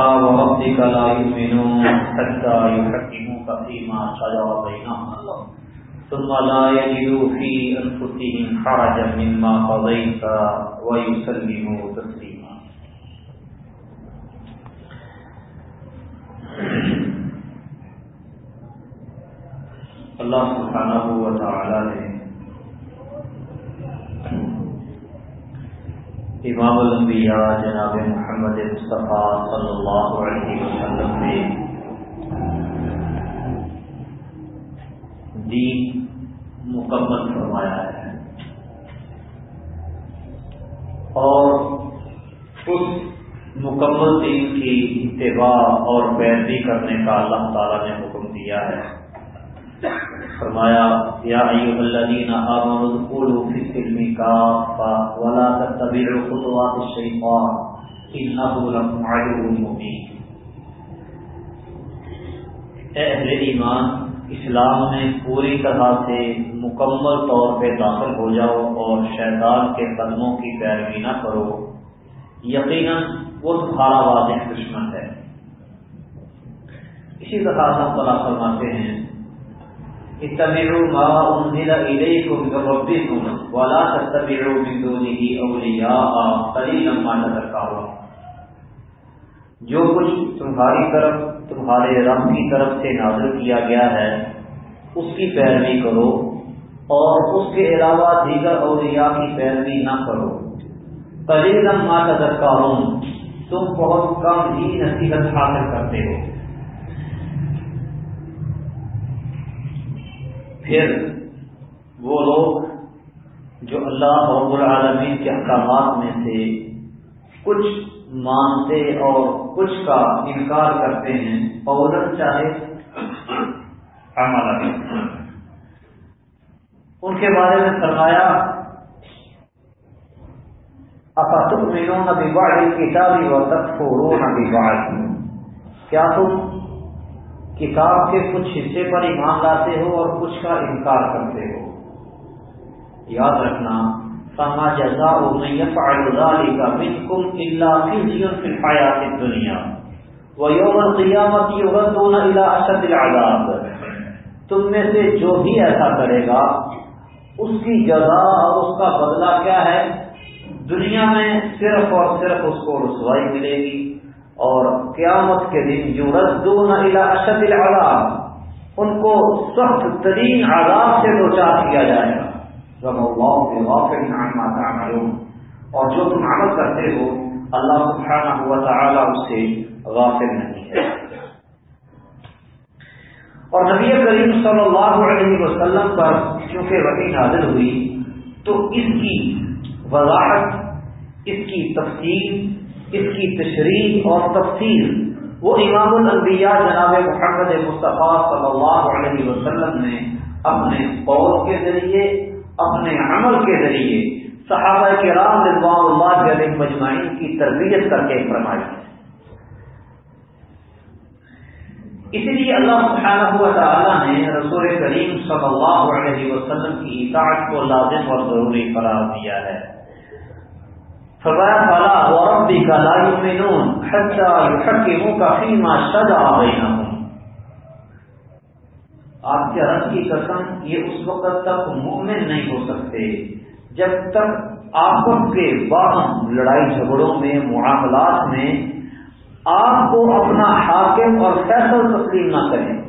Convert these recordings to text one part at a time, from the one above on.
وربك لا يؤمنون حتى يحكموك فيما شجر بينهم ثم لا يجدوا في أنفسهم حرجا مما قضيت ويسلموا تسليما اللہ سبحانہ و تعالی نے امام الانبیاء جناب محمد مصطفیٰ صلی اللہ علیہ وسلم نے دین مکمل فرمایا ہے۔ اور اس مکمل دین کی اتباع اور پیروی کرنے کا اللہ تعالی نے حکم دیا ہے۔ فرمایا، یا ایوہ الذین آمنوا ادخلوا فی السلم کافا ولا تتبعوا خطوات الشیطان انه لکم عدو مبین. اے اہل ایمان، اسلام میں پوری طرح سے مکمل طور پہ داخل ہو جاؤ اور شیطان کے قدموں کی پیروی نہ کرو۔ یقیناً وہ تمہارا واضح دشمن ہے۔ اسی طرح اللہ تعالیٰ فرماتے ہیں اتبعوا ما انزل اليكم من ربكم ولا تتبعوا من دونه اولیاء قليلا ما تذكرون جو کچھ تمہاری طرف، تمہارے رب کی طرف سے نازل کیا گیا ہے، اس کی پیروی کرو اور اس کے علاوہ دیگر اولیاء کی پیروی نہ کرو۔ قلیلا ما تذکرون تم بہت کم ہی نصیحت حاصل کرتے ہو۔ پھر وہ لوگ جو اللہ رب العالمین کے احکامات میں سے کچھ مانتے اور کچھ کا انکار کرتے ہیں عورت چاہے ان کے بارے میں فرمایا افتم مینو نہ بگاڑی کتابی و تک نہ بگاڑی کیا تم کتاب کے کچھ حصے پر ایمان لاتے ہو اور کچھ کا انکار کرتے ہو۔ یاد رکھنا سما جزا علی کا بالکل اللہ فلفایات دنیا وہ یوم قیامت یوگن اشد العذاب۔ تم میں سے جو بھی ایسا کرے گا، اس کی جزا اور اس کا بدلہ کیا ہے؟ دنیا میں صرف اور صرف اس کو رسوائی ملے گی۔ اور قیامت کے دن جو ردون اشد العذاب، ان کو سخت ترین عذاب سے دو چار کیا جائے گا۔ رب اللہ کے اور جو تم عمل کرتے ہو، اللہ سبحانہ ہوا تعالیٰ اس سے غافل نہیں ہے۔ اور نبی کریم صلی اللہ علیہ وسلم پر چونکہ وہی نازل ہوئی، تو اس کی وضاحت، اس کی تفصیل اس کی تشریح اور تفصیل وہ امام الانبیاء جناب محمد مصطفیٰ صلی اللہ علیہ وسلم نے اپنے قول کے ذریعے، اپنے عمل کے ذریعے صحابہ کے رام رضوان اللہ علیہ مجمعین کی تربیت کر کے فرمائی اسی لیے اللہ سبحانہ ہوا تعالیٰ نے رسول کریم صلی اللہ علیہ وسلم کی اطاعت کو لازم اور ضروری قرار دیا ہے۔ فرمایا فلا وربی کا لا یؤمنون حتى يحكموك فيما شجر بينهم۔ آپ کے رب کی قسم، یہ اس وقت تک مومن نہیں ہو سکتے جب تک آپس کے باہم لڑائی جھگڑوں میں، معاملات میں آپ کو اپنا حاکم اور فیصل تسلیم نہ کریں۔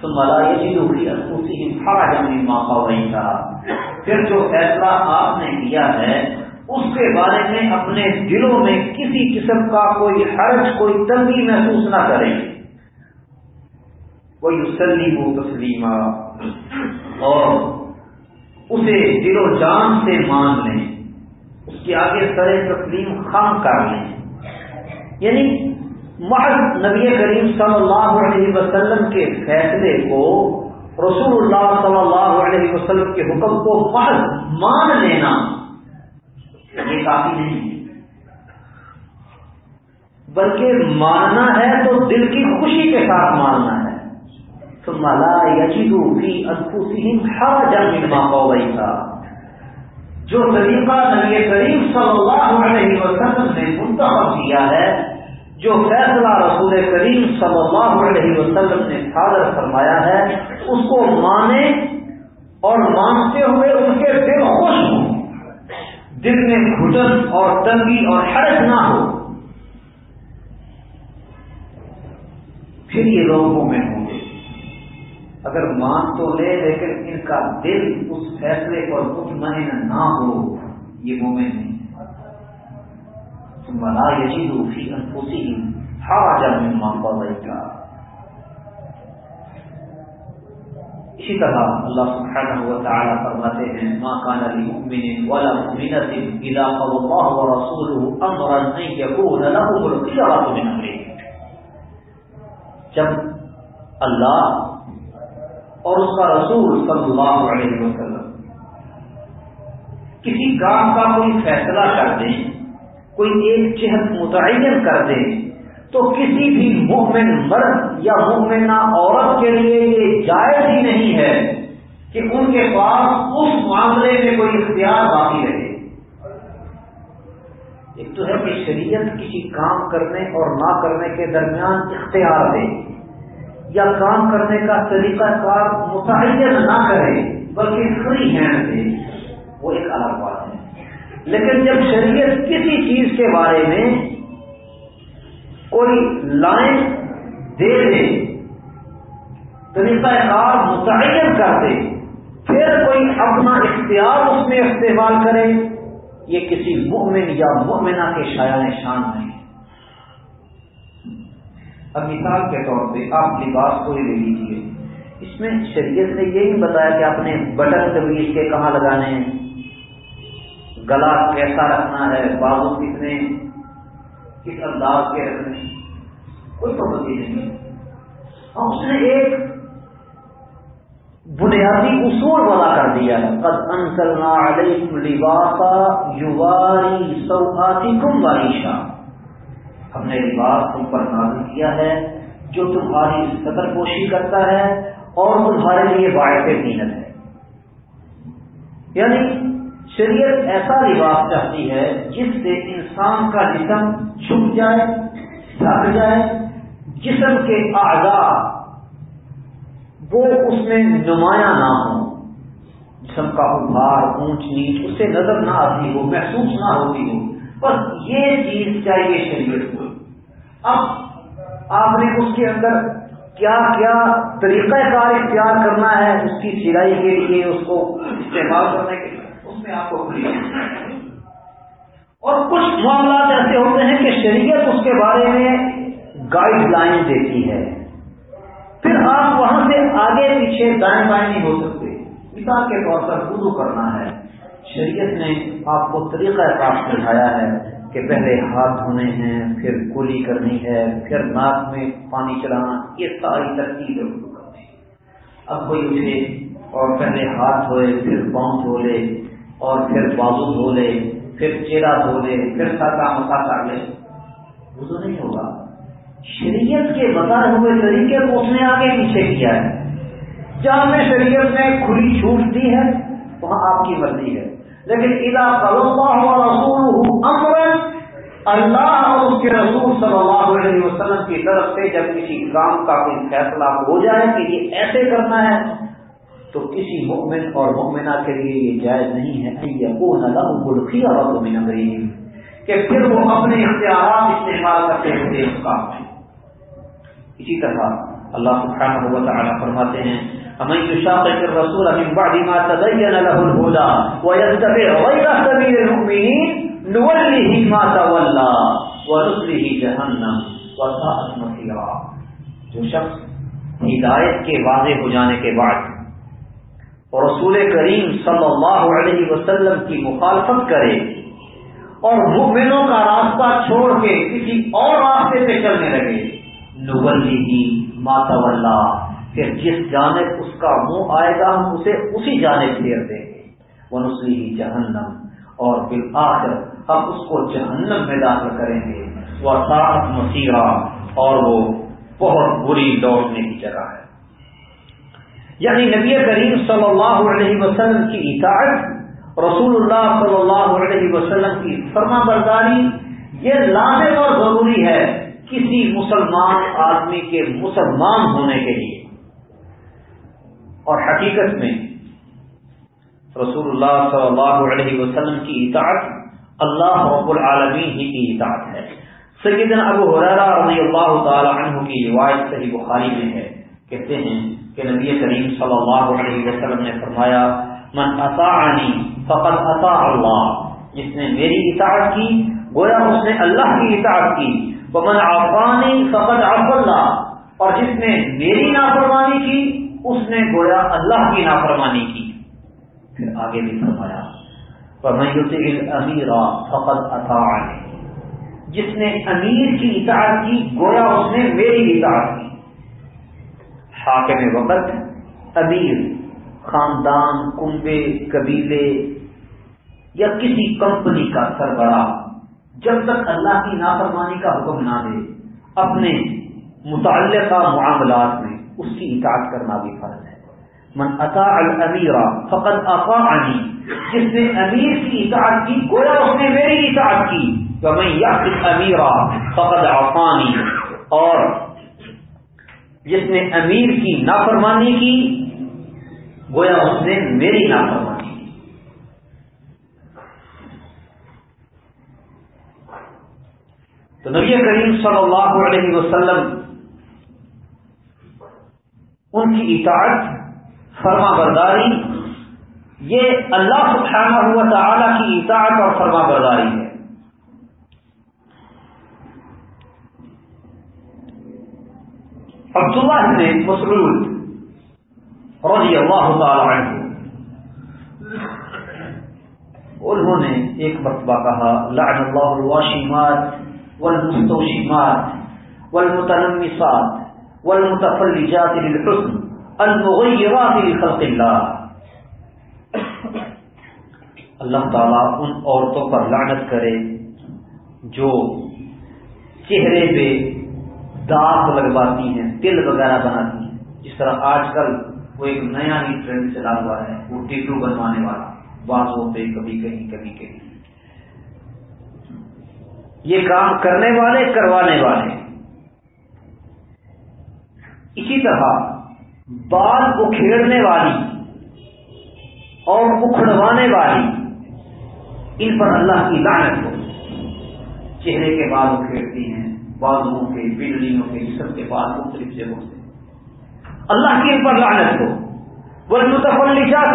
تو ملائی جی ہوئی اسی کھڑا جمنی ماپا وہی پھر جو فیصلہ آپ نے کیا ہے اس کے بارے میں اپنے دلوں میں کسی قسم کا کوئی حرج، کوئی تنگی محسوس نہ کریں۔ کوئی تسلیم و تسلیمہ اور اسے دل و جان سے مان لیں۔ اس کے آگے سر تسلیم خام کر لیں۔ یعنی محض نبی کریم صلی اللہ علیہ وسلم کے فیصلے کو، رسول اللہ صلی اللہ علیہ وسلم کے حکم کو محض مان لینا۔ یہ کافی نہیں بلکہ ماننا ہے تو دل کی خوشی کے ساتھ ماننا ہے۔ تو ملا یجیدو کی انفوسیم ہر جنگ ماحول تھا جو طریقہ نبی کریم صلی اللہ علیہ وسلم نے منتخب کیا ہے، جو فیصلہ رسول کریم صلی اللہ علیہ وسلم نے حاضر فرمایا ہے، اس کو مانے اور مانتے ہوئے ان کے دل خوش ہوں۔ دل میں گھٹن اور تنگی اور حرج نہ ہو۔ پھر یہ لوگوں میں ہوں گے۔ اگر مان تو لے، لیکن ان کا دل اس فیصلے پر مطمئن نہ ہو، یہ مومن نہیں۔ منا یجید فی انفسہم حاجا مما قضیت اسی طرح اللہ سبحانہ و تعالی فرماتے ہیں، ما کان للمؤمن ولا مؤمنة اذا قضى الله ورسوله امرا ان يكون لهم الخيرة من امرهم جب اللہ اور اس کا رسول صلی اللہ علیہ وسلم کسی کام کا کوئی فیصلہ کر دیں، کوئی ایک جہت متعین کر دے تو کسی بھی مومن مرد یا مومنہ عورت کے لیے یہ جائز ہی نہیں ہے کہ ان کے پاس اس معاملے میں کوئی اختیار باقی رہے۔ ایک تو ہے کہ شریعت کسی کام کرنے اور نہ کرنے کے درمیان اختیار دے یا کام کرنے کا طریقہ کار متعین نہ کرے بلکہ فری ہینڈ دے وہ ایک الگ بات ہے۔ لیکن جب شریعت کسی چیز کے بارے میں کوئی لائن دے دے طریقہ کار متعین کر دے پھر کوئی اپنا اختیار اس میں استعمال کرے، یہ کسی مؤمن یا مؤمنہ کے شاعر شان نہیں۔ اب مثال کے طور پہ آپ لباس کو ہی لے لیجیے اس میں شریعت نے یہ بتایا کہ اپنے بٹن تبلیغ کے کہاں لگانے ہیں؟ گلا کیسا رکھنا ہے؟ بازو کتنے کس انداز کے رکھنے کوئی پابندی نہیں اور اس نے ایک بنیادی اصول وضع کر دیا ہے۔ قد انزلنا علیکم لباسا یواری سوآتکم واریشا ہم نے لباس تم پر نازل کیا ہے، جو تمہاری صدر پوشی کرتا ہے اور تمہارے لیے باعث زینت ہے۔ یعنی شریعت ایسا لباس چاہتی ہے جس سے انسان کا جسم چھپ جائے، ڈھک جائے، جسم کے اعضاء وہ اس میں نمایاں نہ ہو جسم کا ابھار، اونچ، نیچ، اس سے نظر نہ آتی ہو، محسوس نہ ہوتی ہو۔ بس یہ چیز چاہیے شریعت کو۔ اب آپ نے اس کے اندر کیا کیا طریقہ کار اختیار کرنا ہے، اس کی سلائی کے لیے، اس کو استعمال کرنے کے آپ کو اور کچھ معاملات ایسے ہوتے ہیں کہ شریعت اس کے بارے میں گائیڈ لائن دیتی ہے۔ پھر آپ وہاں سے آگے پیچھے دائیں بائیں نہیں ہو سکتے۔ مثال کے طور پر وضو کرنا ہے۔ شریعت نے آپ کو طریقہ کار سکھایا ہے کہ پہلے ہاتھ دھونے ہیں، پھر گولی کرنی ہے، پھر ناک میں پانی چلانا، یہ ساری ترتیب ہے وضو کرنے اب کوئی اٹھے اور پہلے ہاتھ دھوئے، پھر پاؤں دھو لے اور پھر بازو دھو لے، پھر چہرہ دھو لے، پھر سر مسا کر لے۔ وہ تو نہیں ہوگا۔ شریعت کے بتائے ہوئے طریقے کو اس نے آگے پیچھے کیا ہے۔ جہاں میں شریعت میں کھلی چھوٹ دی ہے، وہاں آپ کی مرضی ہے۔ لیکن ادا اللہ رسول اللہ اور اس کے رسول صلی اللہ علیہ وسلم کی طرف سے جب کسی کام کا کوئی فیصلہ ہو جائے کہ یہ ایسے کرنا ہے تو کسی مؤمن اور مؤمنہ کے لیے یہ جائز نہیں ہے کہ پھر وہ اپنے اختیارات استعمال کرتے ہوئے اس کام اسی طرح اللہ سبحانہ و تعالی فرماتے ہیں ہمیں يشاقق الرسول من بعد ما تبين له الهدى ويتبع غير سبيل المؤمنين نوله ما تولى ونصله جهنم وساءت مصيرا جو شخص ہدایت کے واضح ہو جانے کے بعد اور رسول کریم صلی اللہ علیہ وسلم کی مخالفت کرے اور مؤمنوں کا راستہ چھوڑ کے کسی اور راستے پہ چلنے لگے۔ نولی ہی ماتا پھر جس جانب اس کا منہ آئے گا ہم اسے اسی جانب پھیر دیں گے۔ وہ نسلی ہی جہنم، اور پھر آخر ہم اس کو جہنم میں داخل کریں گے۔ وہ سات مسیحا اور وہ بہت بری لوٹنے کی جگہ ہے۔ یعنی نبی کریم صلی اللہ علیہ وسلم کی اطاعت، رسول اللہ صلی اللہ علیہ وسلم کی فرما برداری یہ لازم اور ضروری ہے کسی مسلمان آدمی کے مسلمان ہونے کے لیے۔ اور حقیقت میں، رسول اللہ صلی اللہ علیہ وسلم کی اطاعت اللہ رب العالمین ہی کی اطاعت ہے۔ سیدنا ابو حرارہ رضی اللہ تعالی عنہ کی روایت صحیح بخاری میں ہے۔ کہتے ہیں کہ نبی کریم صلی اللہ علیہ وسلم نے فرمایا، من اطاعنی فقط اطاع اللہ. جس نے میری اطاعت کی، گویا اس نے اللہ کی اطاعت کی۔ ومن عفانی فقط عف اللہ۔ اور جس نے میری نافرمانی کی، اس نے گویا اللہ کی نافرمانی کی۔ پھر آگے بھی فرمایا امیر فقط اطاعنی. جس نے امیر کی اطاعت کی، گویا اس نے میری اطاعت کی۔ حاکم وقت امیر خاندان، کنبے، قبیلے یا کسی کمپنی کا سربراہ جب تک اللہ کی نافرمانی کا حکم نہ دے، اپنے متعلقہ معاملات میں اس کی اطاعت کرنا بھی فرض ہے۔ من اطاع المیرا فقط افاعنی جس نے امیر کی اطاعت کی، گویا اس نے میری اطاعت کی۔ تو میں یا امیرا فقط افانی اور جس نے امیر کی نافرمانی کی، گویا اس نے میری نافرمانی کی۔ تو نبی کریم صلی اللہ علیہ وسلم ان کی اطاعت فرما برداری یہ اللہ سبحانہ ہوا تعالی کی اطاعت اور فرما برداری ہے۔ عبداللہ نے مسرود رضی اللہ تعالی عنہ۔ انہوں نے ایک مرتبہ کہا لعن اللہ الواشمات والمستوشمات والمتنمسات والمتفلجات للحسن المغیرات لخلق اللہ. اللہ تعالیٰ ان عورتوں پر لعنت کرے جو چہرے پہ داغ لگواتی ہیں، تل وغیرہ بناتی ہیں۔ جس طرح آج کل وہ ایک نیا ہی ٹرینڈ چلا ہوا ہے، وہ ٹیٹو بنوانے والا۔ بازوں پہ کبھی کہیں کبھی کہیں۔ یہ کام کرنے والے، کروانے والے۔ اسی طرح بال اکھیڑنے والی اور اکھڑوانے والی، ان پر اللہ کی لعنت ہو۔ چہرے کے بال اکھیڑتی ہیں۔ بازو کے، بجلیوں کے، سب کے بعد مختلف جگہوں سے۔ اللہ کی ان پر لعنت ہو۔ وہ متفلشات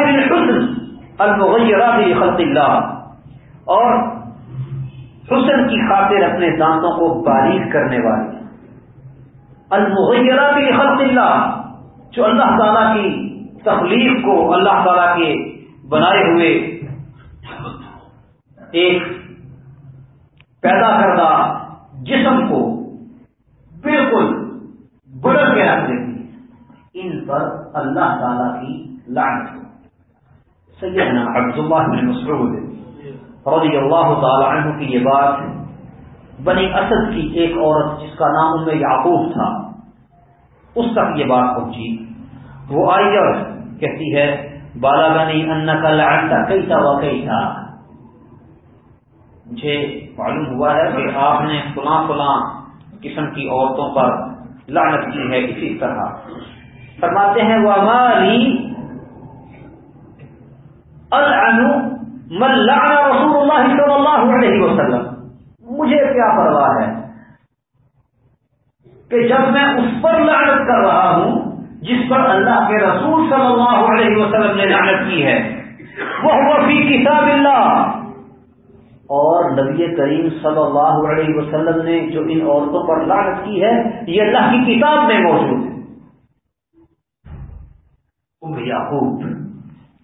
المغیرات اللہ اور حسن کی خاطر اپنے دانتوں کو باریک کرنے والی۔ المغیرات خلق اللہ جو اللہ تعالی کی تخلیق کو اللہ تعالی کے بنائے ہوئے ایک پیدا کردہ جسم کو بالکل بڑھ کے رکھ دیتی ان پر اللہ تعالی کی لعنت ہو۔ سیدنا عبداللہ بن مسعود رضی اللہ تعالی عنہ کی یہ بات بنی اسد کی ایک عورت جس کا نام ان میں یعقوب تھا، اس تک یہ بات پہنچی۔ وہ آئی اور کہتی ہے بالا بنی ان کا لعنتا کئی تھا وہ کئی تھا مجھے معلوم ہوا ہے کہ آپ نے فلاں فلاں قسم کی عورتوں پر لعنت کی ہے اسی طرح۔ فرماتے ہیں وہ مالی من لعن رسول اللہ صلی اللہ علیہ وسلم مجھے کیا پرواہ ہے کہ جب میں اس پر لعنت کر رہا ہوں، جس پر اللہ کے رسول صلی اللہ علیہ وسلم نے لعنت کی ہے وہ وفی کتاب اللہ اور نبی کریم صلی اللہ علیہ وسلم نے جو ان عورتوں پر لانت کی ہے، یہ اللہ کی کتاب میں موجود ہے۔ یعقوب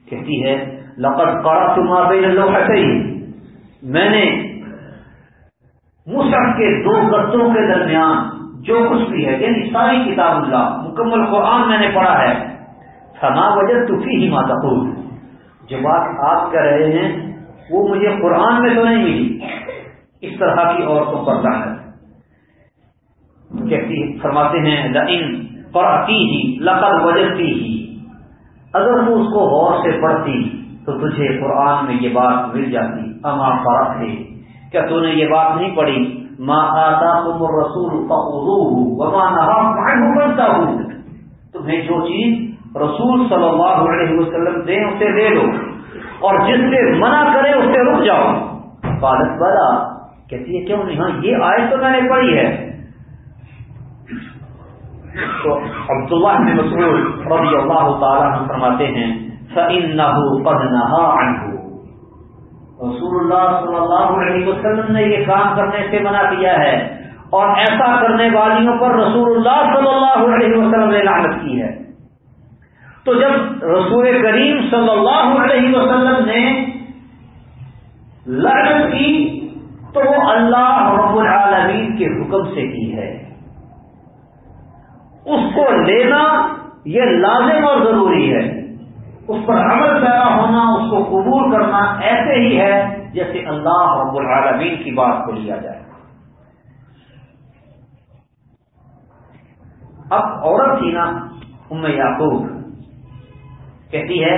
کہتی ہے، لقد کرا تما بین میں نے مسر کے دو گدوں کے درمیان جو کچھ بھی ہے یعنی ساری کتاب اللہ، مکمل قرآن میں نے پڑھا ہے۔ سنا وجہ تفی ہی ماتا جو بات آپ کہہ رہے ہیں وہ مجھے قرآن میں تو نہیں ملی۔ اس طرح کی عورتوں پر لعنت۔ کہتی فرماتے ہیں، لئن پڑھتی ہی لقد وجدتی ہی اگر تو اس کو غور سے پڑھتی تو تجھے قرآن میں یہ بات مل جاتی۔ اما فرق ہے۔ کیا تو نے یہ بات نہیں پڑھی؟ ماں آتا تم رسول وما بنتا ہوں تمہیں جو چیز رسول صلی اللہ علیہ وسلم دیں اسے لے لو۔ اور جس سے منع کرے اس سے رک جاؤ۔ پالک والا کہتی ہے، کیوں نہیں؟ ہاں یہ آئے تو میں نے پڑھی ہے۔ تو عبداللہ بن مسعود رضی اللہ تعالیٰ فرماتے ہیں، فَإِنَّهُ قَدْ نَهَا عَنْهُ۔ رسول اللہ صلی اللہ علیہ وسلم نے یہ کام کرنے سے منع کیا ہے۔ اور ایسا کرنے والیوں پر رسول اللہ صلی اللہ علیہ وسلم نے لعنت کی ہے۔ تو جب رسول کریم صلی اللہ علیہ وسلم نے لعنت کی تو وہ اللہ رب العالمین کے حکم سے کی ہے۔ اس کو لینا یہ لازم اور ضروری ہے۔ اس پر عمل پیدا ہونا، اس کو قبول کرنا ایسے ہی ہے جیسے اللہ رب العالمین کی بات کو لیا جائے۔ اب عورت تھی نا، ام یعقوب۔ کہتی ہے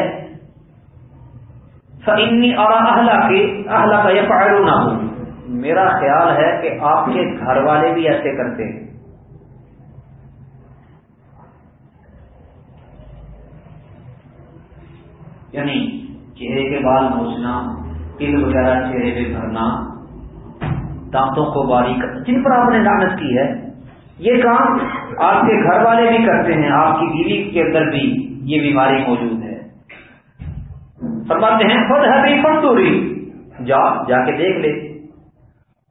فنی اور اہلا کے اہلا کا یہ پہلو نہ ہو میرا خیال ہے کہ آپ کے گھر والے بھی ایسے کرتے ہیں۔ یعنی چہرے کے بال نوچنا تل وغیرہ چہرے پہ بھرنا، دانتوں کو باریک جن پر آپ نے لانت کی ہے، یہ کام آپ کے گھر والے بھی کرتے ہیں، آپ کی بیوی کے اندر بھی یہ بیماری موجود ہے۔ فرماتے ہیں، خود ہے بھی فنتوری جا جا کے دیکھ لے۔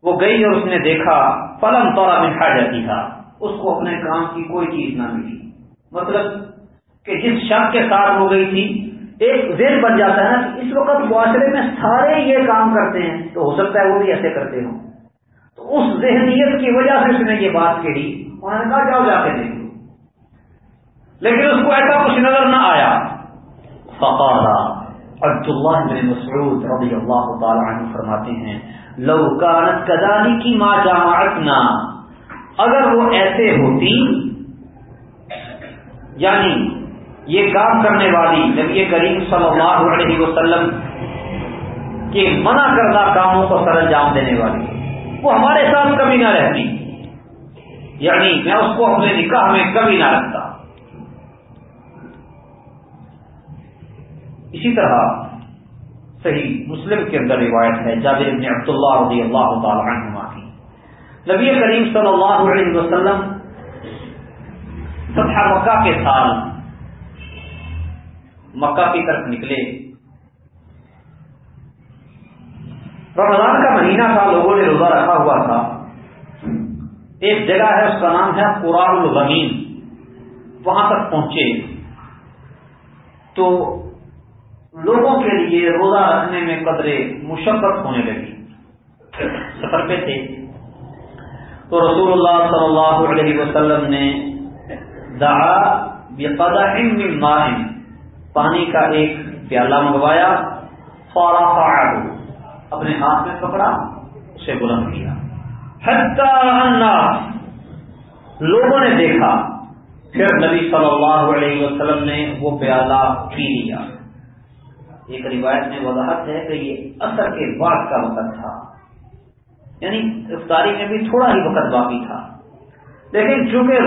وہ گئی اور اس نے دیکھا پلم تورا میں جاتی تھا اس کو اپنے کام کی کوئی چیز نہ ملی۔ مطلب کہ جس شخص کے ساتھ ہو گئی تھی، ایک ذہن بن جاتا ہے کہ اس وقت معاشرے میں سارے یہ کام کرتے ہیں، تو ہو سکتا ہے وہ بھی ایسے کرتے ہوں۔ تو اس ذہنیت کی وجہ سے اس نے یہ بات کہی انہوں نے کہا، جاؤ، جا کے دیکھ لیکن اس کو ایسا کچھ نظر نہ آیا۔ فقارا عبد اللہ بن مسعود رضی اللہ تعالی عنہ فرماتے ہیں، لو کانت کدالی کی ماں جامعتنا، اگر وہ ایسے ہوتی یعنی یہ کام کرنے والی نبی کریم صلی اللہ علیہ وسلم کے منع کردہ کاموں کو سر انجام دینے والی، وہ ہمارے ساتھ کبھی نہ رہتی۔ یعنی میں اس کو اپنے نکاح میں کبھی نہ رکھتا اسی طرح صحیح مسلم کے اندر روایت ہے، جابر ابن عبداللہ رضی اللہ تعالی عنہ کی۔ نبی کریم صلی اللہ علیہ وسلم فتح مکہ کے سال مکہ کی طرف نکلے۔ رمضان کا مہینہ تھا، لوگوں نے روزہ رکھا ہوا تھا۔ ایک جگہ ہے، اس کا نام ہے قرآن الغمین وہاں تک پہنچے۔ تو لوگوں کے لیے روزہ رکھنے میں قدرے مشقت ہونے لگی۔ سفر پہ تھے۔ تو رسول اللہ صلی اللہ علیہ وسلم نے دعا بقدح من ماء، پانی کا ایک پیالہ منگوایا فوراً اپنے ہاتھ میں پکڑا، اسے بلند کیا۔ لوگوں نے دیکھا، پھر نبی صلی اللہ علیہ وسلم نے وہ پیالہ پی لیا۔ ایک روایت میں وضاحت ہے کہ یہ اثر کے بعد کا وقت تھا۔ یعنی افطاری میں بھی تھوڑا ہی وقت باقی تھا۔ لیکن چونکہ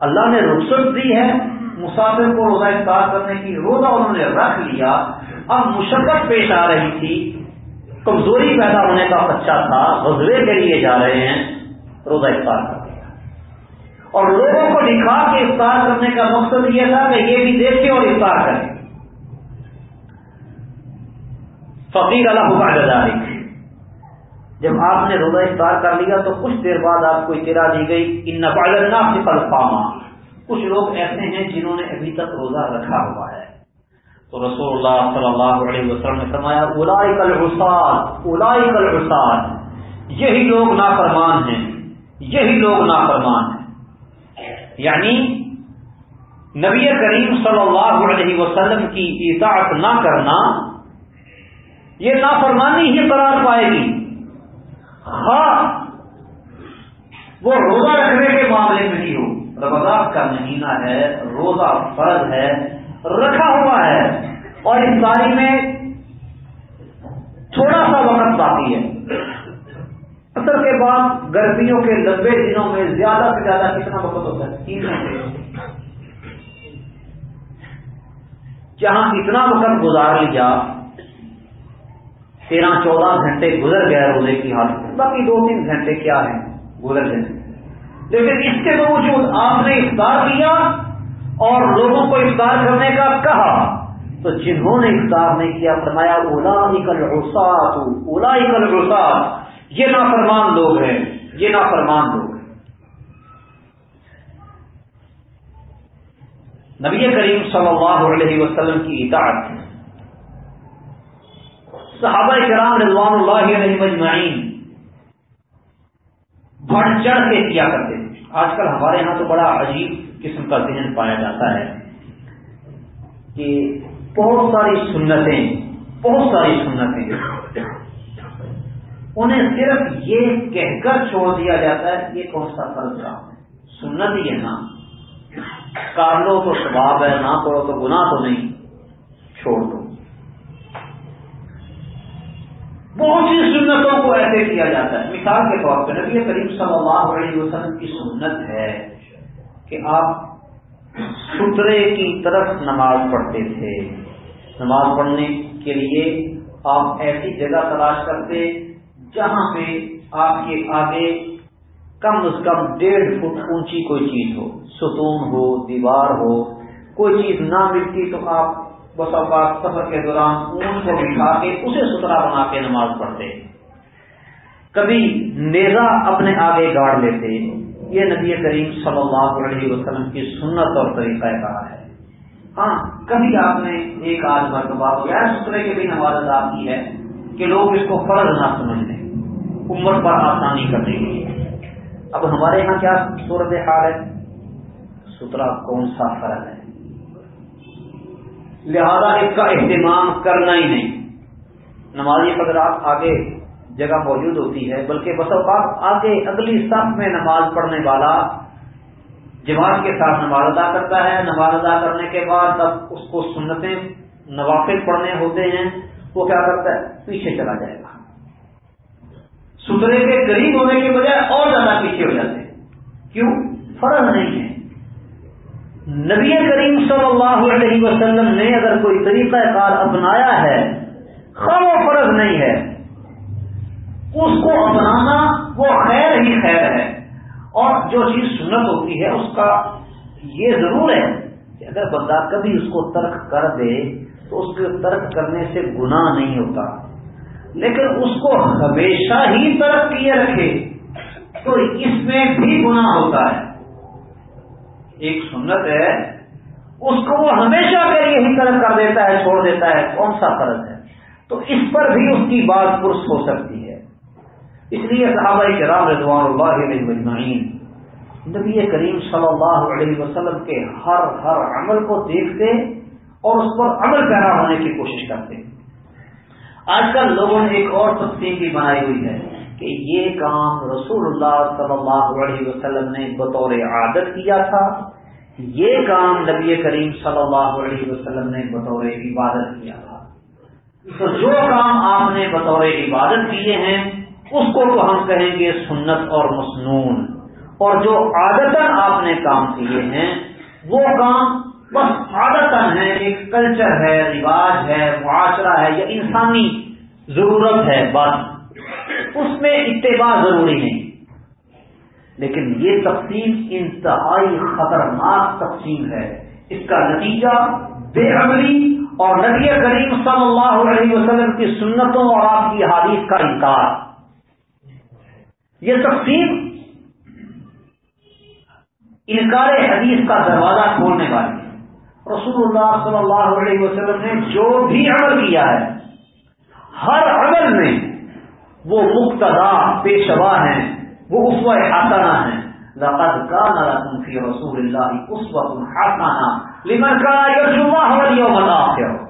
اللہ نے رخصت دی ہے، مسافر کو روزہ افطار کرنے کی، روزہ انہوں نے رکھ لیا۔ اب مشقت پیش آ رہی تھی۔ کمزوری پیدا ہونے کا بچہ تھا غزلے کے لیے جا رہے ہیں، روزہ افطار کر دیا۔ اور لوگوں کو دکھا کے افطار کرنے کا مقصد یہ تھا کہ یہ بھی دیکھیں اور افطار کریں فقیر اللہ جداری جب آپ نے روزہ افطار کر لیا تو کچھ دیر بعد آپ کو اطلاع دی گئی، ان نفا سے فلفامہ کچھ لوگ ایسے ہیں جنہوں نے ابھی تک روزہ رکھا ہوا ہے۔ تو رسول اللہ صلی اللہ علیہ وسلم نے فرمایا اولائی کل رساد اولائی یہی لوگ نافرمان ہیں، یہی لوگ نافرمان ہیں۔ یعنی نبی کریم صلی اللہ علیہ وسلم کی اطاعت نہ کرنا یہ نافرمانی ہی قرار پائے گی۔ ہاں وہ روزہ رکھنے کے معاملے میں ہی ہو۔ رمضان کا مہینہ ہے، روزہ فرض ہے، رکھا ہوا ہے۔ اور اس باری میں تھوڑا سا وقت باقی ہے۔ اثر کے بعد گرمیوں کے لمبے دنوں میں زیادہ سے زیادہ کتنا وقت ہوتا ہے؟ تین گھنٹے۔ جہاں اتنا وقت گزار لیا تیرہ چودہ گھنٹے گزر گئے روزے کی حالت میں۔ باقی دو تین گھنٹے کیا ہیں گزر گئے۔ لیکن اس کے باوجود آپ نے افطار کیا اور لوگوں کو افطار کرنے کا کہا، تو جنہوں نے افطار نہیں کیا، فرمایا اولا نکل روسات اولا نکل روسات یہ نافرمان لوگ ہیں، یہ نافرمان لوگ ہیں۔ نبی کریم صلی اللہ علیہ وسلم کی اطاعت۔ صحابہ کرام رضوان اللہ علیہ مجمعین بڑھ چڑھ کے کیا کرتے تھے آج کل ہمارے ہاں تو بڑا عجیب قسم کا ذہن پایا جاتا ہے کہ بہت ساری سنتیں، بہت ساری سنتیں انہیں صرف یہ کہہ کر چھوڑ دیا جاتا ہے یہ کون سا فرض کام ہے سنت ہی ہے نا۔ کار لو تو سباب ہے، نہ کرو تو گناہ تو نہیں، چھوڑ دو۔ بہت سی سنتوں کو ایسے کیا جاتا ہے۔ مثال کے طور پہ نبی کریم صلی اللہ علیہ وسلم کی سنت ہے کہ آپ سترے کی طرف نماز پڑھتے تھے۔ نماز پڑھنے کے لیے آپ ایسی جگہ تلاش کرتے جہاں پہ آپ کے آگے کم از کم ڈیڑھ فٹ اونچی کوئی چیز ہو۔ ستون ہو، دیوار ہو، کوئی چیز نہ ملتی تو آپ بس اوقات سفر کے دوران اون کو بٹھا کے اسے سترا بنا کے نماز پڑھتے۔ کبھی نیزا اپنے آگے گاڑ لیتے۔ یہ نبی کریم صلی اللہ علیہ وسلم کی سنت اور طریقہ کہا ہے۔ ہاں کبھی آپ نے ایک آج مرتبہ غیر سترے کے بھی نماز ادا کی ہے کہ لوگ اس کو فرض نہ سمجھ لیں۔ عمر پر آسانی کرنے کے لیے۔ اب ہمارے یہاں کیا صورت حال ہے؟ سترا کون سا فرض ہے؟ لہذا اس کا اہتمام کرنا ہی نہیں۔ نمازی حضرات آگے جگہ موجود ہوتی ہے، بلکہ بس اوقات آگے اگلی صف میں نماز پڑھنے والا جماعت کے ساتھ نماز ادا کرتا ہے۔ نماز ادا کرنے کے بعد اب اس کو سنتیں نوافل پڑھنے ہوتے ہیں۔ وہ کیا کرتا ہے؟ پیچھے چلا جائے گا۔ سترے کے قریب ہونے کے بجائے اور زیادہ پیچھے ہو جاتے ہیں۔ کیوں؟ فرض نہیں ہے۔ نبی کریم صلی اللہ علیہ وسلم نے اگر کوئی طریقہ کار اپنایا ہے، خواہ وہ فرض نہیں ہے، اس کو اپنانا وہ خیر ہی خیر ہے۔ اور جو چیز سنت ہوتی ہے، اس کا یہ ضرور ہے کہ اگر بندہ کبھی اس کو ترک کر دے، تو اس کے ترک کرنے سے گناہ نہیں ہوتا۔ لیکن اس کو ہمیشہ ہی ترک کیے رکھے، تو اس میں بھی گناہ ہوتا ہے۔ ایک سنت ہے، اس کو وہ ہمیشہ کے لیے ہی ترک کر دیتا ہے، چھوڑ دیتا ہے، کون سا فرض ہے؟ تو اس پر بھی اس کی بات پرس ہو سکتی ہے۔ اس لیے صحابہ کرام رضوان اللہ علیہ مجمعین نبی کریم صلی اللہ علیہ وسلم کے ہر ہر عمل کو دیکھتے اور اس پر عمل پیدا ہونے کی کوشش کرتے۔ آج کل لوگوں نے ایک اور تقسیم بھی بنائی ہوئی ہے۔ کہ یہ کام رسول اللہ صلی اللہ علیہ وسلم نے بطور عادت کیا تھا، یہ کام نبی کریم صلی اللہ علیہ وسلم نے بطور عبادت کیا تھا۔ تو جو کام آپ نے بطور عبادت کیے ہیں، اس کو تو ہم کہیں گے سنت اور مصنون اور جو عادت آپ نے کام کیے ہیں، وہ کام بس عادت ہے ایک کلچر ہے، رواج ہے، معاشرہ ہے، یا انسانی ضرورت ہے، بس۔ اس میں اتباع ضروری نہیں۔ لیکن یہ تقسیم انتہائی خطرناک تقسیم ہے۔ اس کا نتیجہ بے عملی اور نبی کریم صلی اللہ علیہ وسلم کی سنتوں اور آپ کی حادیث کا انکار۔ یہ تقسیم انکار حدیث کا دروازہ کھولنے والی ہے۔ رسول اللہ صلی اللہ علیہ وسلم نے جو بھی عمل کیا ہے، ہر عمل میں وہ مقتدا پیشوا ہیں، وہ اس و ہیں۔ لقد كان لكم في رسول الله اسوه حسنه لمن كان يرجو الله واليوم الاخر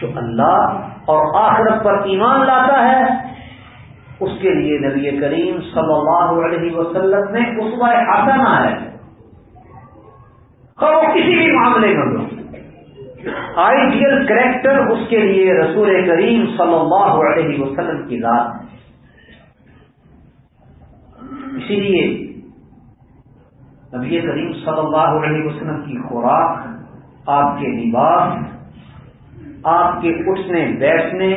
جو اللہ اور آخرت پر ایمان لاتا ہے، اس کے لیے نبی کریم صلی اللہ علیہ وسلم نے اس کا حسنا ہے۔ اور کسی بھی معاملے میں ہو۔ آئیڈیل کریکٹر اس کے لیے رسول کریم صلی اللہ علیہ وسلم کی ذات ہے۔ اسی لیے نبی کریم صلی اللہ علیہ وسلم کی خوراک، آپ کے لباس، آپ کے اٹھنے، بیٹھنے،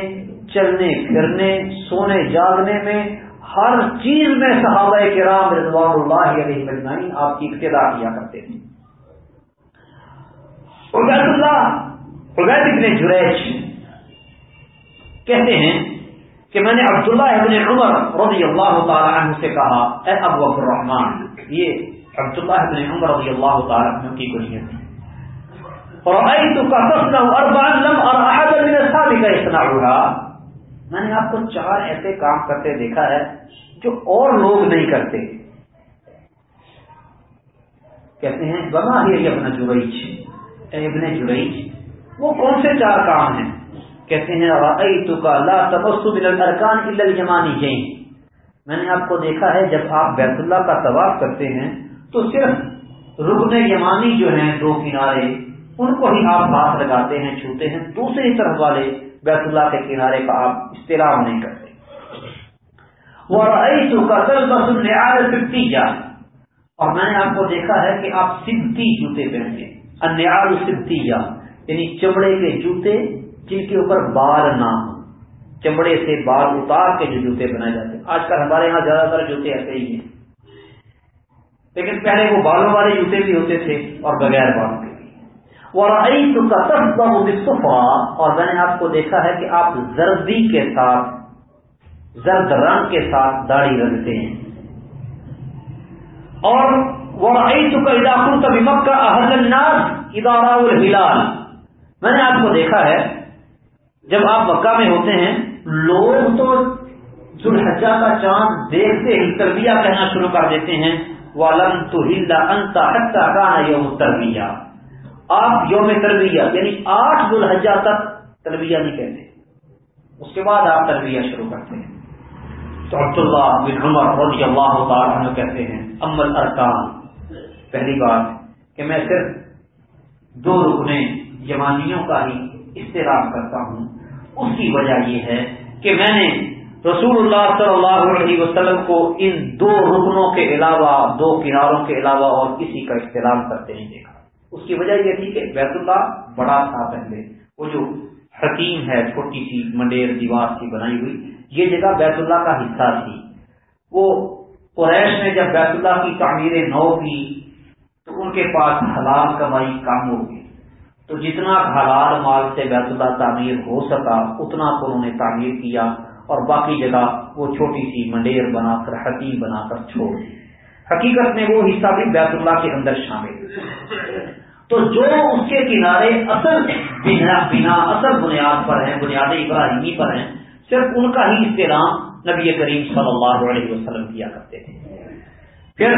چلنے، پھرنے، سونے، جاگنے میں ہر چیز میں صحابہ کے رام رضوان اللہ علیہ مجمعین آپ کی ابتدا کیا کرتے تھے۔ عبید اللہ، عبید ابن جریج کہتے ہیں کہ میں نے عبداللہ ابن عمر رضی اللہ تعالی عنہ سے کہا، اے ابو الرحمان یہ عبداللہ ابن عمر رضی اللہ تعالی عنہ کی کنیت تھی اور تصنع اربعا لم ار احد من اصحابك يصنعها میں نے آپ کو چار ایسے کام کرتے دیکھا ہے جو اور لوگ نہیں کرتے۔ کہتے ہیں بنا ہی ابن جریج ابن جریج، وہ کون سے چار کام ہیں؟ کہتے ہیں لا تبسد الارکان الا الجمانی میں نے آپ کو دیکھا ہے، جب آپ بیت اللہ کا طواف کرتے ہیں، تو صرف رکن یمانی جو ہیں، دو کنارے، ان کو ہی آپ ہاتھ لگاتے ہیں، چھوتے ہیں۔ دوسری طرف والے بیت اللہ کے کنارے کا آپ استعلام نہیں کرتے۔ وہ اور میں نے آپ کو دیکھا ہے کہ آپ سبتی جوتے پہنتے انیال سبتی جا یعنی چمڑے کے جوتے جن کے اوپر بال نہ ہو چمڑے سے بال اتار کے جو جوتے بنائے جاتے ہیں۔ آج کل ہمارے یہاں زیادہ تر جوتے ایسے ہی ہیں۔ لیکن پہلے وہ بالوں والے جوتے بھی ہوتے تھے اور بغیر بالوں کے اور میں نے آپ کو دیکھا ہے کہ آپ زردی کے ساتھ، زرد رنگ کے ساتھ داڑھی رکھتے ہیں۔ اور وہ علاقوں کا مکہ الناس ادارہ الہلال میں نے آپ کو دیکھا ہے، جب آپ مکہ میں ہوتے ہیں، لوگ تو ذوالحجہ کا چاند دیکھتے ہی تربیہ کہنا شروع کر دیتے ہیں۔ والم تو ہلدا انتا کا یوم تربیہ آپ یوم تربیہ یعنی آٹھ الحجہ تک تربیہ نہیں کہتے اس کے بعد آپ تربیہ شروع کرتے ہیں۔ تو عبداللہ بن عمر رضی اللہ تعالیٰ کہتے ہیں امل ارکان پہلی بات کہ میں صرف دو رکنے یمانیوں کا ہی استعمال کرتا ہوں۔ اس کی وجہ یہ ہے کہ میں نے رسول اللہ صلی اللہ علیہ وسلم کو ان دو رکنوں کے علاوہ، دو کناروں کے علاوہ اور کسی کا استعمال کرتے نہیں دیکھا۔ اس کی وجہ یہ تھی کہ بیت اللہ بڑا تھا پہلے۔ وہ جو حکیم ہے، چھوٹی سی منڈیر دیوار کی بنائی ہوئی، یہ جگہ بیت اللہ کا حصہ تھی۔ وہ قریش نے جب بیت اللہ کی تعمیر نو کی تو ان کے پاس حلال کمائی کم ہوگی۔ تو جتنا حلال مال سے بیت اللہ تعمیر ہو سکا، اتنا تو انہوں نے تعمیر کیا اور باقی جگہ وہ چھوٹی سی منڈیر بنا کر حکیم بنا کر چھوڑ دی۔ حقیقت میں وہ حصہ بھی بیت اللہ کے اندر شامل تو جو اس کے کنارے اصل بنا بنا، اصل بنیاد پر ہیں، بنیاد ابراہیمی پر ہیں، صرف ان کا ہی استعلام نبی کریم صلی اللہ علیہ وسلم کیا کرتے تھے۔ پھر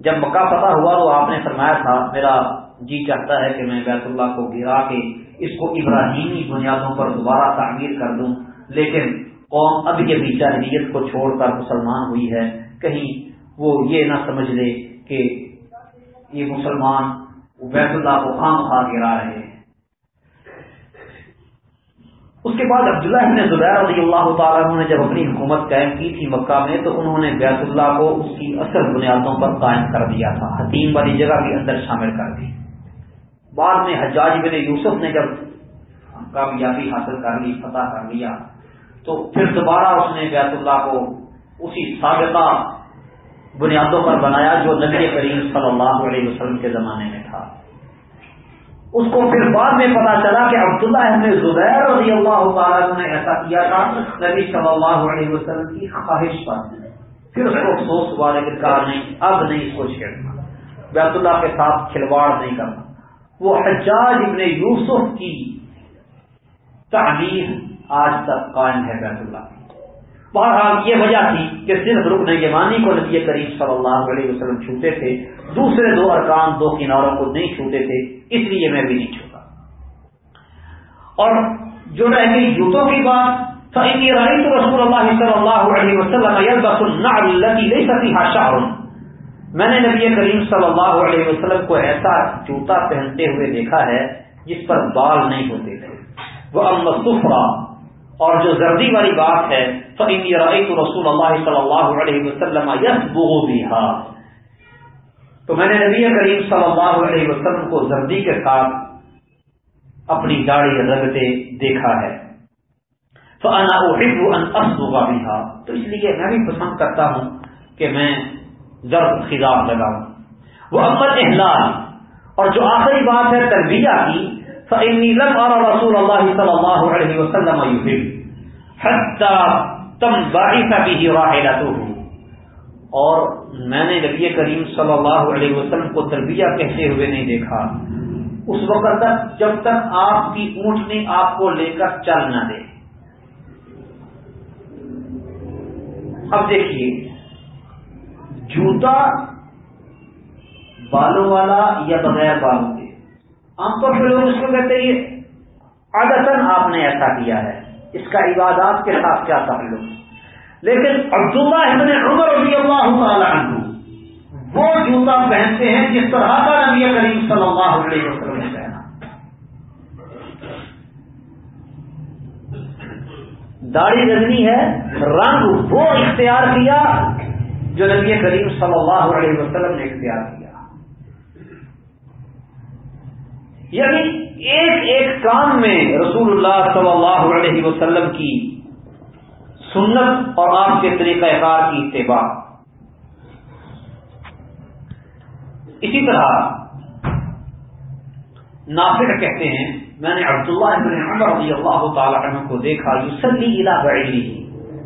جب مکہ پتہ ہوا تو آپ نے فرمایا تھا، میرا جی چاہتا ہے کہ میں بیت اللہ کو گرا کے اس کو ابراہیمی بنیادوں پر دوبارہ تعمیر کر دوں۔ لیکن قوم اب یہ بھی جاہلیت کو چھوڑ کر مسلمان ہوئی ہے۔ کہیں وہ یہ نہ سمجھ لے کہ یہ مسلمان بیت اللہ کو خام خواہ گرا رہے ہیں۔ اس کے بعد عبداللہ ابن زبیر رضی اللہ تعالیٰ نے جب اپنی حکومت قائم کی تھی مکہ میں، تو انہوں نے بیت اللہ کو اس کی اصل بنیادوں پر قائم کر دیا تھا، حتیم والی جگہ بھی اندر شامل کر دی۔ بعد میں حجاج بن یوسف نے جب کامیابی حاصل کر لی، فتح کر لیا، تو پھر دوبارہ اس نے بیت اللہ کو اسی سابقہ بنیادوں پر بنایا جو نبی کریم صلی اللہ علیہ وسلم کے زمانے میں تھا۔ اس کو پھر بعد میں پتا چلا کہ عبداللہ احمد زبیر رضی اللہ تعالیٰ نے ایسا کیا تھا نبی صلی اللہ علیہ وسلم کی خواہش پر پھر اس کو افسوس ہوا لیکن کہا نہیں، اب نہیں اس کو چھیڑنا بیت اللہ کے ساتھ کھلواڑ نہیں کرنا وہ حجاج ابن یوسف کی تعمیر آج تک قائم ہے بیت اللہ بہرحال یہ وجہ تھی کہ صرف رکن یمانی کو نبی کریم صلی اللہ علیہ وسلم چھوتے تھے۔ دوسرے دو ارکان دو کناروں کو نہیں چھوتے تھے، اس لیے میں بھی نہیں چھوتا۔ اور جو رہ گئی جوتوں کی بات تو رسول اللہ صلی اللہ علیہ وسلم میں نے نبی کریم صلی اللہ علیہ وسلم کو ایسا جوتا پہنتے ہوئے دیکھا ہے جس پر بال نہیں ہوتے تھے۔ وہ امسفرا اور جو زردی والی بات ہے فقین تو رسول اللہ صلی اللہ علیہ وسلم یس بو تو میں نے نبی کریم صلی اللہ علیہ وسلم کو زردی کے ساتھ اپنی داڑھی رگتے دیکھا ہے۔ تو انا وہ بھی تھا تو اس لیے میں بھی پسند کرتا ہوں کہ میں زرد خلاف لگاؤں۔ وہ عمل احلال۔ اور جو آخری بات ہے تربیہ کی لم اور رسول اللہ صلی اللہ علیہ وسلم تم باعث بھی ہی واحد ہوں اور میں نے نبی کریم صلی اللہ علیہ وسلم کو تربیہ کہتے ہوئے نہیں دیکھا۔ اس وقت تک جب تک آپ کی اونٹنی آپ کو لے کر چل نہ دے۔ اب دیکھیے، جوتا بالوں والا یا بغیر بالوں کے؟ عام طور پہ لوگ اس کو کہتے ہیں عادتن آپ نے ایسا کیا ہے۔ اس کا عبادات کے ساتھ کیا تعلق؟ لیکن عبداللہ ابن عمر رضی اللہ تعالی عنہ وہ جوتا پہنتے ہیں جس طرح کا نبی کریم صلی اللہ علیہ وسلم نے پہنا۔ داڑھی رجنی ہے، رنگ وہ اختیار کیا جو نبی کریم صلی اللہ علیہ وسلم نے اختیار کیا۔ یعنی ایک ایک کام میں رسول اللہ صلی اللہ علیہ وسلم کی سنت اور آپ کے طریقہ کار کی اتباع۔ اسی طرح نافر کہتے ہیں، میں نے عبداللہ ابن عمر رضی اللہ تعالی عنہ کو دیکھا یوسلی علا گڑی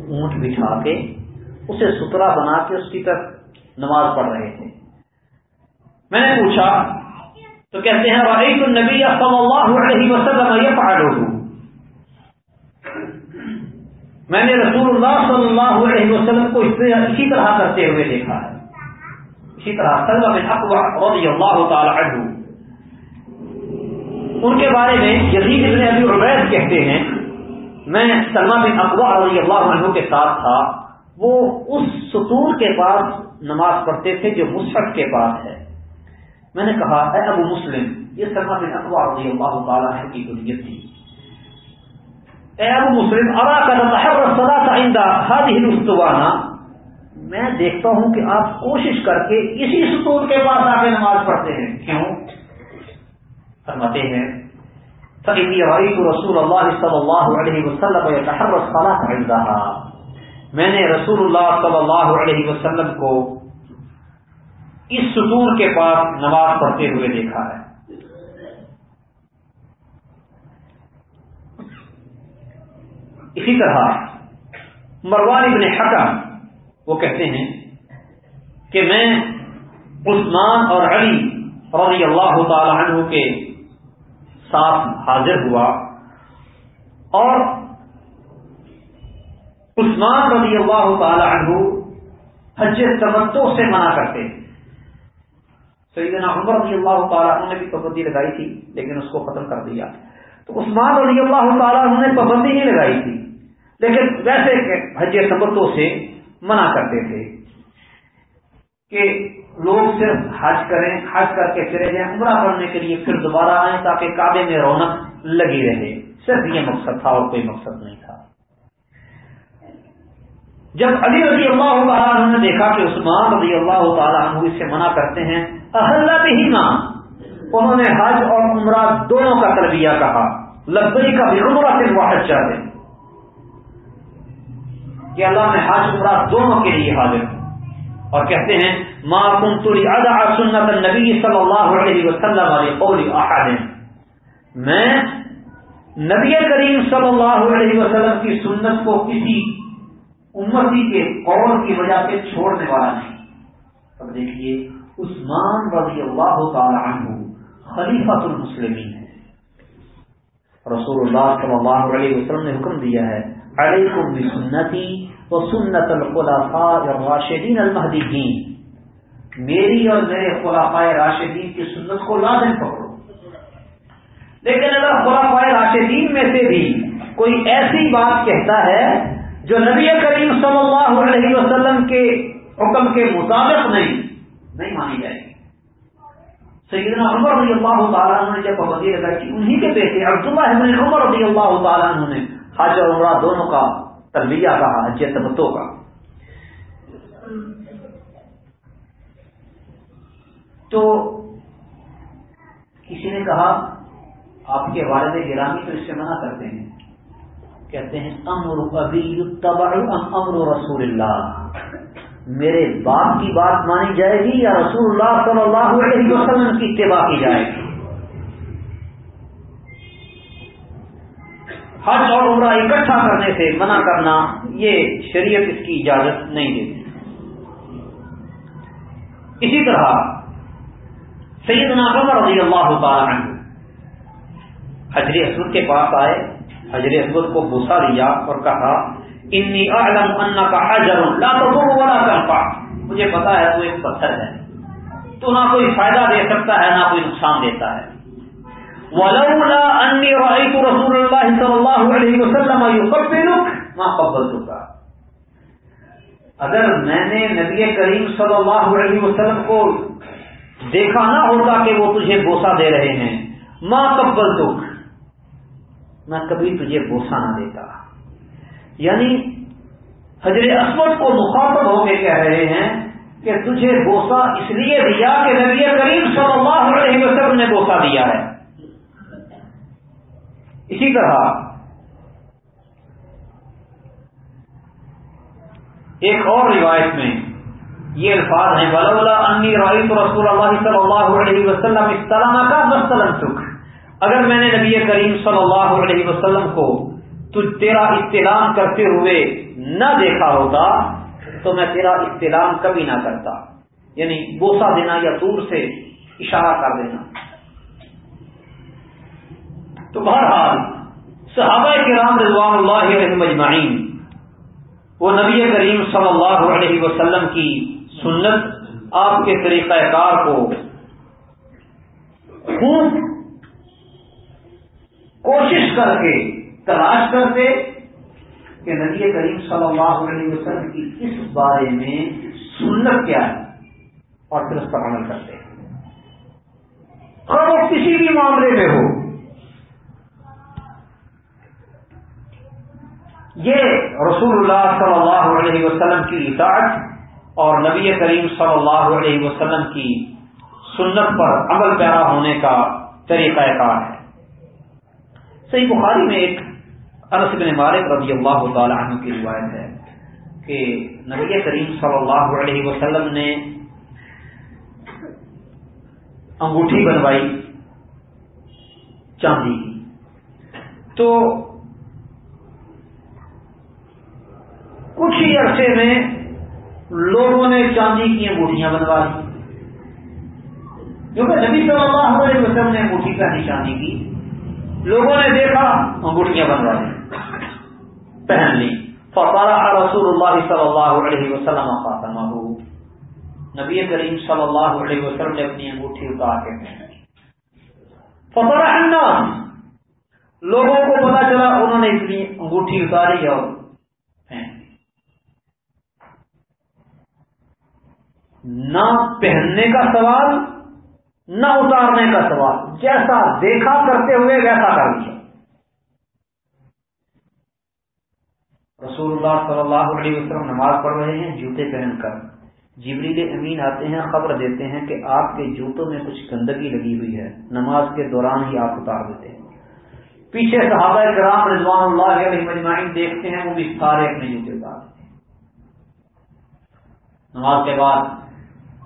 اونٹ بٹھا کے اسے سترا بنا کے اس کی طرف نماز پڑھ رہے تھے۔ میں نے پوچھا، تو کہتے ہیں رأيت النبي صلی اللہ علیہ وسلم يفعله میں نے رسول اللہ صلی اللہ علیہ وسلم کو اسی طرح کرتے ہوئے دیکھا ہے۔ اسی طرح سلم بن اقوا رضی اللہ تعالی عنہ۔ ان کے بارے میں یزید ابن ابی عبید کہتے ہیں۔ میں سلمہ بن اقوا رضی اللہ عنہ کے ساتھ تھا۔ وہ اس ستور کے پاس نماز پڑھتے تھے جو مصحف کے پاس ہے۔ میں نے کہا، اے ابو مسلم، یہ سلما بن اخبار رضی اللہ تعالیٰ کی بنیت تھی۔ اے مسلم ارا آئندہ ہر میں دیکھتا ہوں کہ آپ کوشش کر کے اسی ستون کے پاس آ کے نماز پڑھتے ہیں۔ کیوں؟ فرماتے ہیں رسول اللہ صلی اللہ علیہ وسلم میں نے رسول اللہ صلی اللہ علیہ وسلم کو اس ستون کے پاس نماز پڑھتے ہوئے دیکھا ہے۔ اسی طرح مروان ابن حکم، وہ کہتے ہیں کہ میں عثمان اور علی رضی اللہ تعالی عنہ کے ساتھ حاضر ہوا اور عثمان رضی اللہ تعالی عنہ حج تمتو سے منع کرتے ہیں۔ سیدنا عمر رضی اللہ تعالیٰ عنہ نے بھی پابندی لگائی تھی، لیکن اس کو ختم کر دیا۔ تو عثمان رضی اللہ تعالیٰ عنہ نے پابندی نہیں لگائی تھی۔ لیکن ویسے حج سبتوں سے منع کرتے تھے کہ لوگ صرف حج کریں، حج کر کے چلے جائیں، عمرہ پڑھنے کے لیے پھر دوبارہ آئیں تاکہ کعبے میں رونق لگی رہے۔ صرف یہ مقصد تھا اور کوئی مقصد نہیں تھا۔ جب علی رضی اللہ تعالیٰ عنہ نے دیکھا کہ عثمان رضی اللہ تعالیٰ عنہ اس سے منع کرتے ہیں بھی نا انہوں نے حج اور عمرہ دونوں کا تربیہ کہا۔ لبئی کا بھی عمرہ سے واحد چاہتے کہ اللہ نے حج عمرہ دونوں کے لیے حاضر ہوں اور کہتے ہیں ماں کن تری ادا سنت نبی صلی اللہ علیہ وسلم قول احد میں نبی کریم صلی اللہ علیہ وسلم کی سنت کو کسی امتی کے قول کی وجہ سے چھوڑنے والا نہیں۔ اب دیکھیے، عثمان رضی اللہ تعالی عنہ خلیفۃ المسلمین ہے۔ رسول اللہ صلی اللہ علیہ وسلم نے حکم دیا ہے علیکم بسنتی و سنت الخلافاء الراشدین المہدیین۔ میری اور میرے خلافاء راشدین کی سنت کو لازم پکڑو۔ لیکن اگر خلافاء راشدین میں سے بھی کوئی ایسی بات کہتا ہے جو نبی کریم صلی اللہ علیہ وسلم کے حکم کے مطابق نہیں نہیں مانی جائے۔ گی سیدنا عمر رضی اللہ تعالیٰ نے جب پابندی لگائی تھی انہی کے بیٹے عبداللہ ابن عمر رضی اللہ تعالیٰ نے حج اور عمرہ دونوں کا تلبیہ کہا حج تبتوں کا۔ تو کسی نے کہا، آپ کے والد گرامی تو اس سے منع کرتے ہیں۔ کہتے ہیں، امر ابھی امر رسول اللہ۔ میرے باپ کی بات مانی جائے گی یا رسول اللہ صلی اللہ علیہ وسلم کی اتباع کی جائے گی؟ حج اور عمرہ اکٹھا کرنے سے منع کرنا، یہ شریعت اس کی اجازت نہیں دیتی۔ اسی طرح سیدنا عمر رضی اللہ تعالی عنہ حجر اسود کے پاس آئے، حجر اسود کو بوسا دیا اور کہا، انی اعلم ان کا حجر لا تضر ولا تنفع. مجھے پتا ہے تو ایک پتھر ہے۔ تو نہ کوئی فائدہ دے سکتا ہے، نہ کوئی نقصان دیتا ہے۔ ولولا انی رأيت رسول اللہ صلی اللہ علیہ وسلم يقبلك ما قبلتك. اگر میں نے نبی کریم صلی اللہ علیہ وسلم کو دیکھا نہ ہوتا کہ وہ تجھے بوسا دے رہے ہیں ماں کبل دکھ میں کبھی تجھے بوسا نہ دیتا. یعنی حضر اسمد کو مخاطب ہو کے کہہ رہے ہیں کہ تجھے بوسا اس لیے دیا کہ نبی کریم صلی اللہ علیہ وسلم نے بوسا دیا ہے۔ اسی طرح ایک اور روایت میں یہ الفاظ ہیں، ولولا انی رائی تو رسول اللہ صلی اللہ علیہ وسلم استلام کا مستلم سکھ اگر میں نے نبی کریم صلی اللہ علیہ وسلم کو تجھ تیرا استلام کرتے ہوئے نہ دیکھا ہوتا، تو میں تیرا استلام کبھی نہ کرتا۔ یعنی بوسا دینا یا دور سے اشارہ کر دینا۔ تو بہرحال صحابہ کرام رضوان اللہ علیہ مجمعین وہ نبی کریم صلی اللہ علیہ وسلم کی سنت، آپ کے طریقہ کار کو خوب کوشش کر کے تلاش کرتے کہ نبی کریم صلی اللہ علیہ وسلم کی اس بارے میں سنت کیا ہے اور پھر اس پر عمل کرتے اور وہ کسی بھی معاملے میں ہو یہ رسول اللہ صلی اللہ علیہ وسلم کی اطاعت اور نبی کریم صلی اللہ علیہ وسلم کی سنت پر عمل پیرا ہونے کا طریقہ کار ہے۔ صحیح بخاری میں ایک انس بن مالک رضی اللہ تعالی عنہ کی روایت ہے کہ نبی کریم صلی اللہ علیہ وسلم نے انگوٹھی بنوائی چاندی کی۔ تو کچھ ہی عرصے میں لوگوں نے چاندی کی انگوٹیاں بنوا لی کیونکہ نبی صلی اللہ علیہ وسلم نے انگوٹھی پہنی چاندی کی۔ لوگوں نے دیکھا انگوٹیاں بنوا لی پہن لی۔ فطارا رسول اللہ صلی اللہ علیہ وسلم خاتمہ۔ نبی کریم صلی اللہ علیہ وسلم نے اپنی انگوٹھی اتار کے پہن لی۔ فطارا الناس۔ لوگوں کو پتا چلا انہوں نے اپنی انگوٹھی اتاری اور نہ پہننے کا سوال، نہ اتارنے کا سوال۔ جیسا دیکھا کرتے ہوئے ویسا کر دیا رسول اللہ صلی اللہ علیہ وسلم نماز پڑھ رہے ہیں، جوتے پہن کر۔ جبریل امین آتے ہیں، خبر دیتے ہیں کہ آپ کے جوتوں میں کچھ گندگی لگی ہوئی ہے۔ نماز کے دوران ہی آپ اتار دیتے ہیں۔ پیچھے صحابہ کرام رضوان اللہ علیہ مجمعین دیکھتے ہیں، وہ بھی سارے اپنے جوتے اتار دیتے ہیں۔ نماز کے بعد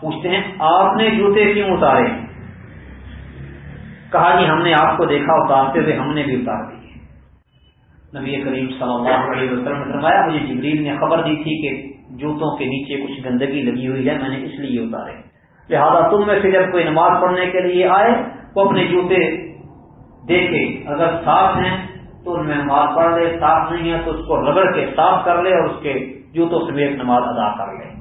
پوچھتے ہیں، آپ نے جوتے کیوں اتارے؟ کہا جی ہم نے آپ کو دیکھا، اتارتے ہوئے ہم نے بھی اتار دیے نبی کریم صلی اللہ علیہ وسلم نے فرمایا، مجھے جبریل نے خبر دی تھی کہ جوتوں کے نیچے کچھ گندگی لگی ہوئی ہے، میں نے اس لیے اتارے۔ لہذا تم میں سے جب کوئی نماز پڑھنے کے لیے آئے تو اپنے جوتے دیکھے۔ اگر صاف ہیں، تو ان میں نماز پڑھ لے، صاف نہیں ہے، تو اس کو رگڑ کے صاف کر لے اور اس کے جوتوں سمیت نماز ادا کر لے۔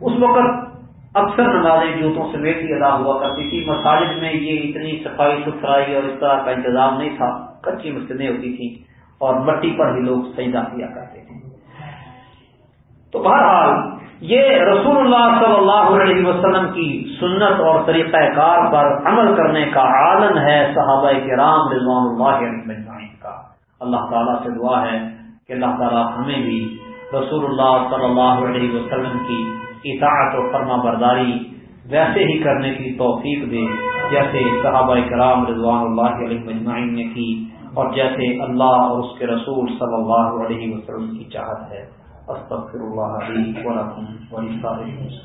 اس وقت اکثر نمازیں جوتوں سمیت ہی ادا ہوا کرتی تھی۔ مساجد میں یہ اتنی صفائی ستھرائی اور اس طرح کا انتظام نہیں تھا۔ کچی مسجدیں ہوتی تھیں اور مٹی پر ہی لوگ سجدہ کیا کرتے تھے۔ تو بہرحال یہ رسول اللہ صلی اللہ علیہ وسلم کی سنت اور طریقہ کار پر عمل کرنے کا عالم ہے صحابہ کے رام رضوان اللہ کا۔ اللہ تعالیٰ سے دعا ہے کہ اللہ تعالیٰ ہمیں بھی رسول اللہ صلی اللہ علیہ وسلم کی اطاعت و فرما برداری ویسے ہی کرنے کی توفیق دے، جیسے صحابہ کرام رضوان اللہ علیہ مجمعین نے کی، اور جیسے اللہ اور اس کے رسول صلی اللہ علیہ وسلم کی چاہت ہے۔ استغفر اللہ علیہ ولکم ولسائر